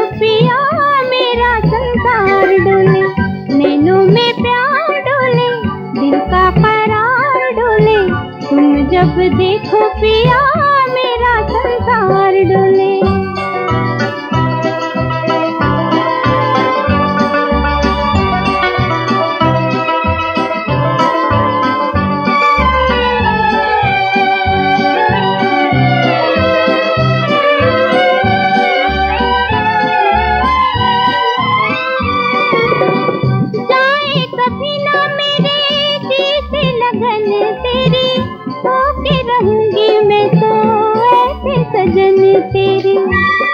पिया मेरा संसार में प्यार का तुम जब देखो पिया लगन तेरी होके रंगी में तो ऐसे सजन तेरी।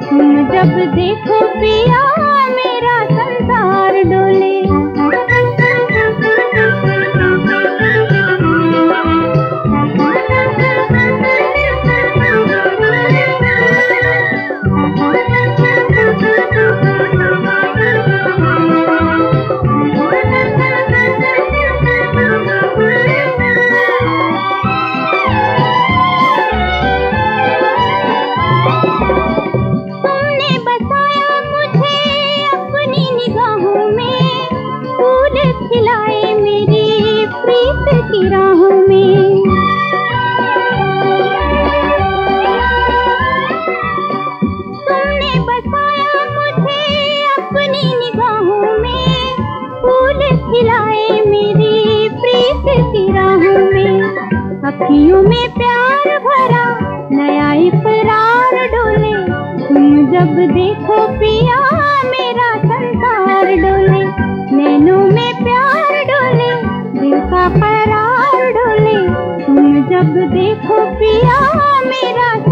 तुम जब देखो पिया मेरा संसार डोले। अखियों में प्यार भरा, नया इकरार डोले। तुम जब देखो पिया, मेरा संसार डोले। नैनों में प्यार डोले, दिल का परार डोले। तुम जब देखो पिया, मेरा